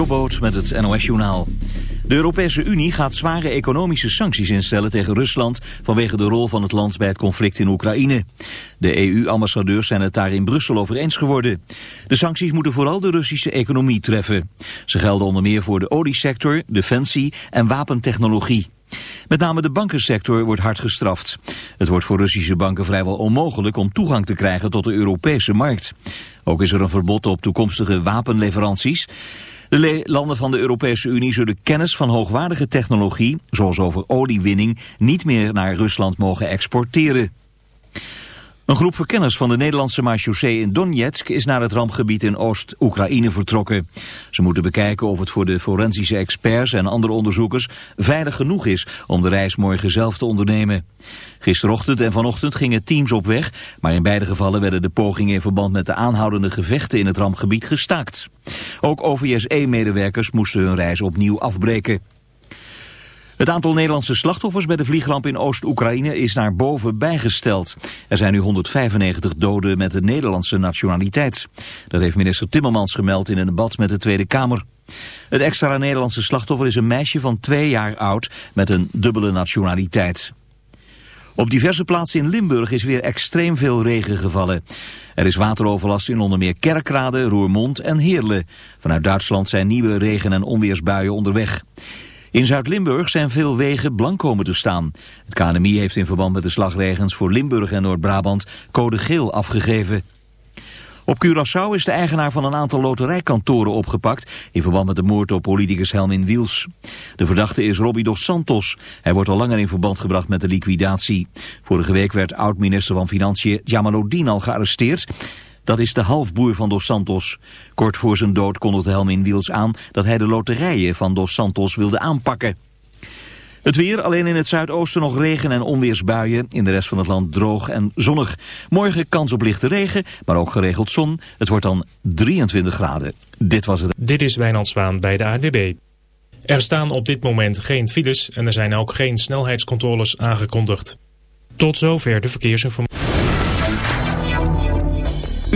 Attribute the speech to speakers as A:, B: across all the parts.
A: Jobboot met het NOS-journaal. De Europese Unie gaat zware economische sancties instellen tegen Rusland... vanwege de rol van het land bij het conflict in Oekraïne. De EU-ambassadeurs zijn het daar in Brussel over eens geworden. De sancties moeten vooral de Russische economie treffen. Ze gelden onder meer voor de oliesector, defensie en wapentechnologie. Met name de bankensector wordt hard gestraft. Het wordt voor Russische banken vrijwel onmogelijk om toegang te krijgen tot de Europese markt. Ook is er een verbod op toekomstige wapenleveranties. De landen van de Europese Unie zullen kennis van hoogwaardige technologie, zoals over oliewinning, niet meer naar Rusland mogen exporteren. Een groep verkenners van de Nederlandse marechaussee in Donetsk is naar het rampgebied in Oost-Oekraïne vertrokken. Ze moeten bekijken of het voor de forensische experts en andere onderzoekers veilig genoeg is om de reis morgen zelf te ondernemen. Gisterochtend en vanochtend gingen teams op weg, maar in beide gevallen werden de pogingen in verband met de aanhoudende gevechten in het rampgebied gestaakt. Ook OVSE-medewerkers moesten hun reis opnieuw afbreken. Het aantal Nederlandse slachtoffers bij de vliegramp in Oost-Oekraïne is naar boven bijgesteld. Er zijn nu 195 doden met de Nederlandse nationaliteit. Dat heeft minister Timmermans gemeld in een debat met de Tweede Kamer. Het extra Nederlandse slachtoffer is een meisje van twee jaar oud met een dubbele nationaliteit. Op diverse plaatsen in Limburg is weer extreem veel regen gevallen. Er is wateroverlast in onder meer Kerkrade, Roermond en Heerlen. Vanuit Duitsland zijn nieuwe regen- en onweersbuien onderweg. In Zuid-Limburg zijn veel wegen blank komen te staan. Het KNMI heeft in verband met de slagregens voor Limburg en Noord-Brabant code geel afgegeven. Op Curaçao is de eigenaar van een aantal loterijkantoren opgepakt... in verband met de moord op politicus Helmin Wiels. De verdachte is Robbie dos Santos. Hij wordt al langer in verband gebracht met de liquidatie. Vorige week werd oud-minister van Financiën Jamalodin al gearresteerd... Dat is de halfboer van Dos Santos. Kort voor zijn dood kondigde Helmin Wiels aan dat hij de loterijen van Dos Santos wilde aanpakken. Het weer, alleen in het zuidoosten nog regen en onweersbuien. In de rest van het land droog en zonnig. Morgen kans op lichte regen, maar ook geregeld zon. Het wordt dan 23 graden. Dit was het.
B: Dit is Wijnand Zwaan bij de ADB. Er staan op dit moment geen files en er zijn ook geen snelheidscontroles aangekondigd. Tot zover de verkeersinformatie.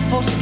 C: foschi.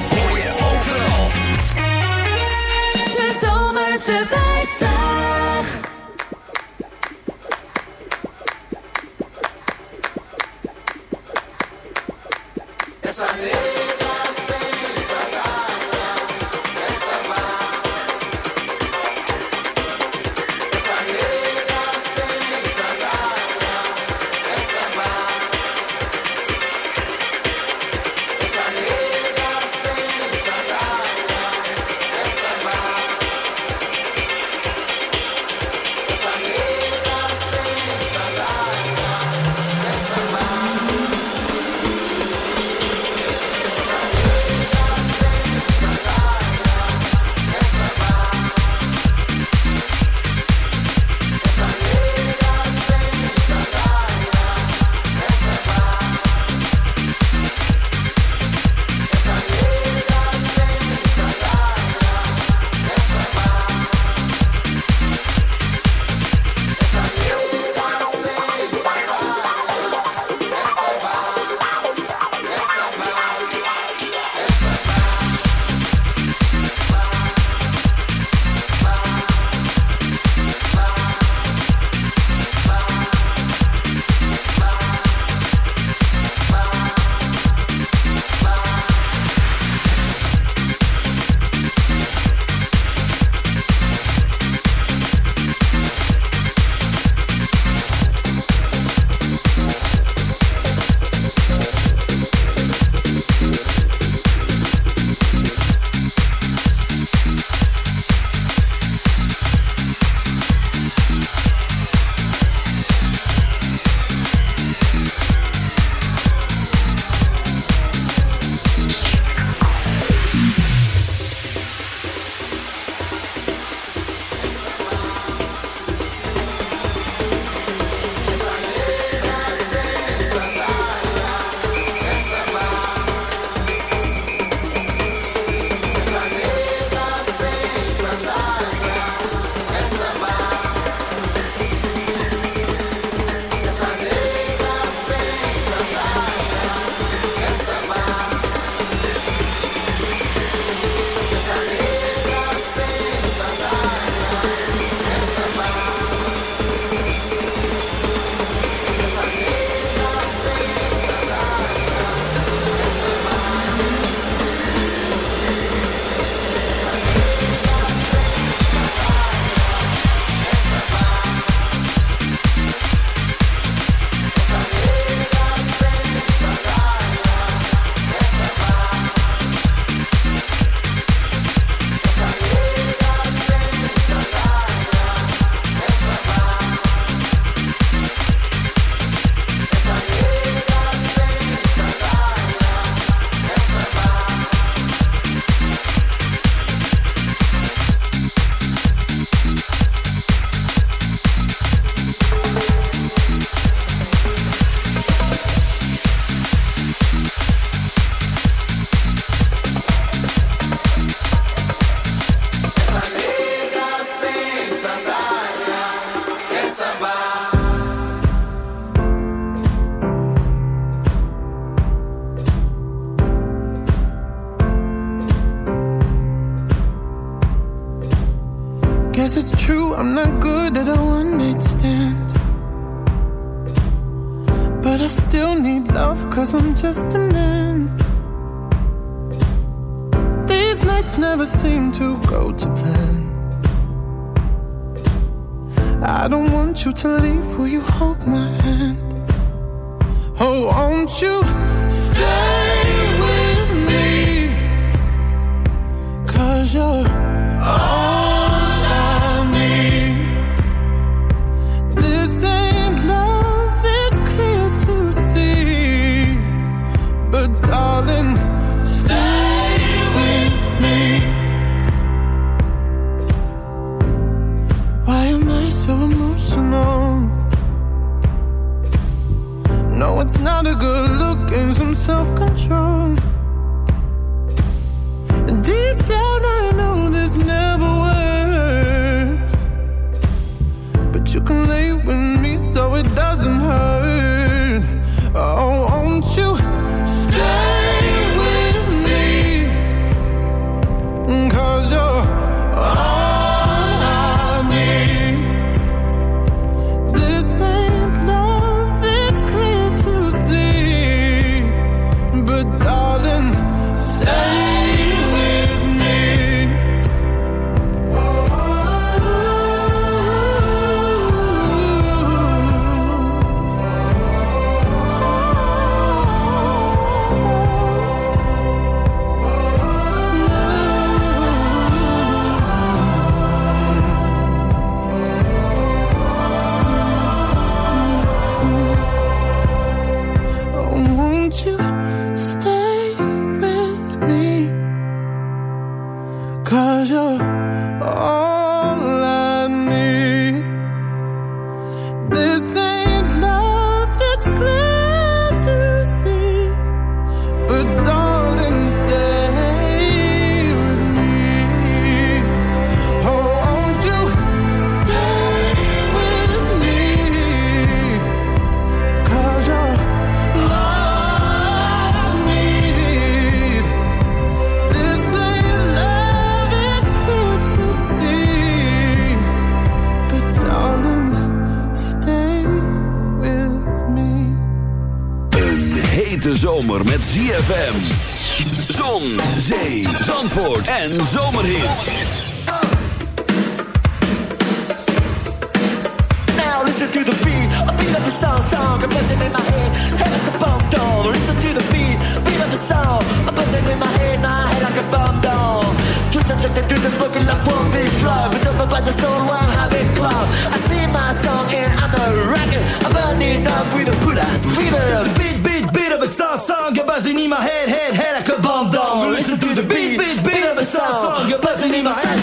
D: Head, like a bomb doll. Listen to the beat, beat of the song, a buzzing in my head, my head like a bomb doll. Twist subjected to the book like one big flow, but up about the soul, one habit club. I sing my song and I'm a rocker, I'm burning up with a put ass fever. Beat, beat, beat of a song, song, a buzzing in my head, head, head like a bomb doll. Listen to the beat, beat, beat of a song, song, a buzzing in my head.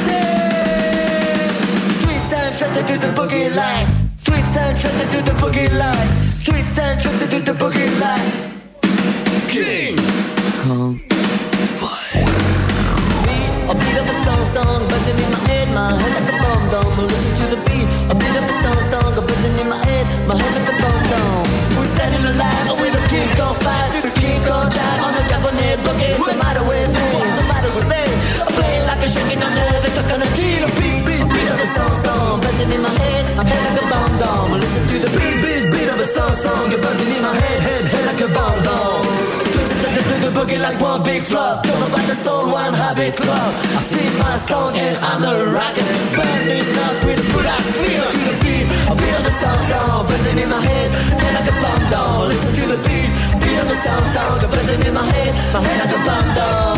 D: Sweet sound trusted to the boogie line. Sweet sound trusted to the boogie line. Sweet sound trusted to the boogie line. King Kong Beat, a beat of a song, song, buzzing in my head, my head like a bomb dome. Listen to the beat, a beat of a song, song, buzzing in my head, my head like a bomb dome. We're standing alive with a king on fire, the king on drive on the Japanese boogie. What's the matter with me? What's the matter with me? I'm playing like a shaking under the coconut tree. Song, song, buzzing in my head, my head like a bomb dome. Listen to the beat, beat, beat of a song, song, you're buzzing in my head, head, head like a bomb dome. Twisted to the boogie like one big flop. Don't about the soul, one habit club. I sing my song and I'm a rocker. Burning up with a good ass feel to the beat. A beat of the song, song, buzzing in my head, head like a bomb down. Listen to the beat, beat of the song, song, buzzing in my head, my head like a bomb down.